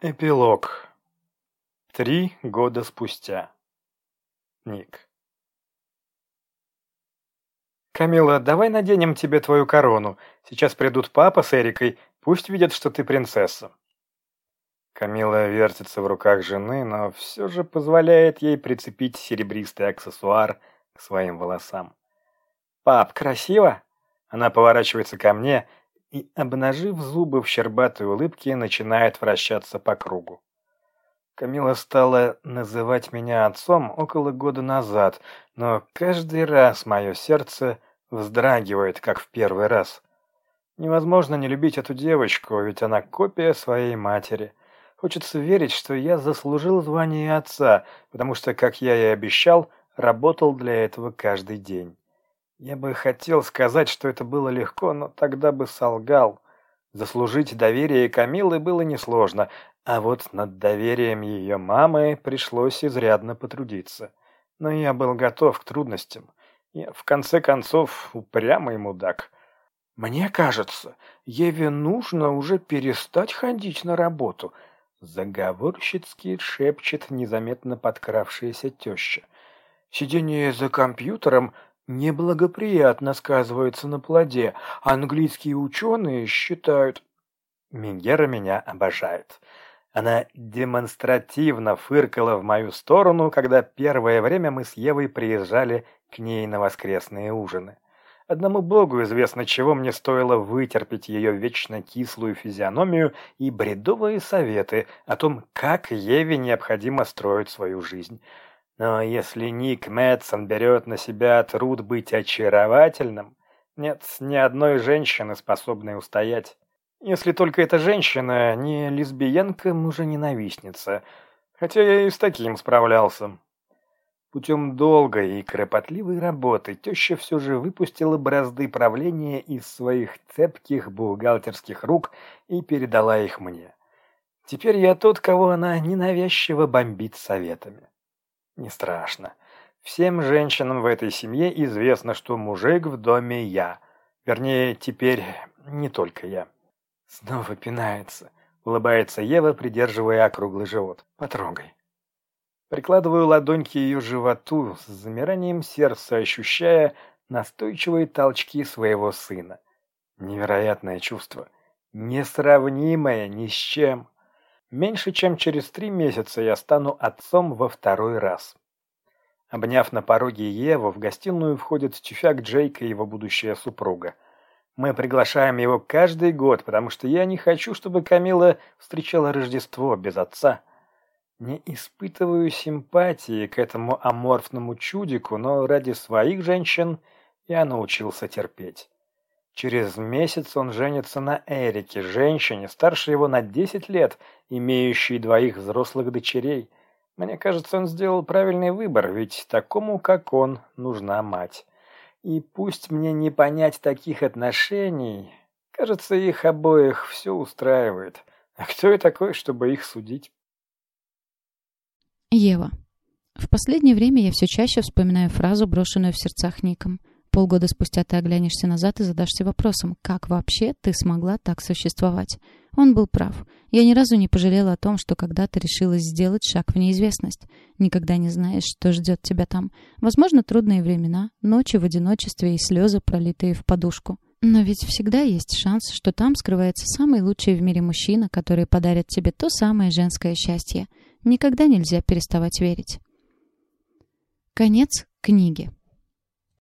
Эпилог. Три года спустя. Ник. «Камила, давай наденем тебе твою корону. Сейчас придут папа с Эрикой, пусть видят, что ты принцесса». Камила вертится в руках жены, но все же позволяет ей прицепить серебристый аксессуар к своим волосам. «Пап, красиво?» Она поворачивается ко мне и, обнажив зубы в щербатой улыбке, начинает вращаться по кругу. Камила стала называть меня отцом около года назад, но каждый раз мое сердце вздрагивает, как в первый раз. Невозможно не любить эту девочку, ведь она копия своей матери. Хочется верить, что я заслужил звание отца, потому что, как я и обещал, работал для этого каждый день. Я бы хотел сказать, что это было легко, но тогда бы солгал. Заслужить доверие Камилы было несложно, а вот над доверием ее мамы пришлось изрядно потрудиться. Но я был готов к трудностям. Я, в конце концов, упрямый мудак. «Мне кажется, Еве нужно уже перестать ходить на работу», заговорщицки шепчет незаметно подкравшаяся теща. «Сидение за компьютером неблагоприятно сказывается на плоде. Английские ученые считают... Мингера меня обожает. Она демонстративно фыркала в мою сторону, когда первое время мы с Евой приезжали к ней на воскресные ужины. Одному богу известно, чего мне стоило вытерпеть ее вечно кислую физиономию и бредовые советы о том, как Еве необходимо строить свою жизнь. Но если Ник Мэтсон берет на себя труд быть очаровательным, нет ни одной женщины, способной устоять. Если только эта женщина не лесбиянка, мужа-ненавистница. Хотя я и с таким справлялся. Путем долгой и кропотливой работы теща все же выпустила бразды правления из своих цепких бухгалтерских рук и передала их мне. Теперь я тот, кого она ненавязчиво бомбит советами. Не страшно. Всем женщинам в этой семье известно, что мужик в доме я. Вернее, теперь не только я. Снова пинается. Улыбается Ева, придерживая округлый живот. Потрогай. Прикладываю ладонь к ее животу, с замиранием сердца ощущая настойчивые толчки своего сына. Невероятное чувство. Несравнимое ни с чем. Меньше чем через три месяца я стану отцом во второй раз. Обняв на пороге Еву, в гостиную входит тюфяк Джейка и его будущая супруга. Мы приглашаем его каждый год, потому что я не хочу, чтобы Камила встречала Рождество без отца. Не испытываю симпатии к этому аморфному чудику, но ради своих женщин я научился терпеть. Через месяц он женится на Эрике, женщине, старше его на 10 лет, имеющей двоих взрослых дочерей. Мне кажется, он сделал правильный выбор, ведь такому, как он, нужна мать. И пусть мне не понять таких отношений, кажется, их обоих все устраивает. А кто я такой, чтобы их судить? Ева. В последнее время я все чаще вспоминаю фразу, брошенную в сердцах Ником. Полгода спустя ты оглянешься назад и задашься вопросом, как вообще ты смогла так существовать? Он был прав. Я ни разу не пожалела о том, что когда-то решилась сделать шаг в неизвестность. Никогда не знаешь, что ждет тебя там. Возможно, трудные времена, ночи в одиночестве и слезы, пролитые в подушку. Но ведь всегда есть шанс, что там скрывается самый лучший в мире мужчина, который подарит тебе то самое женское счастье. Никогда нельзя переставать верить. Конец книги.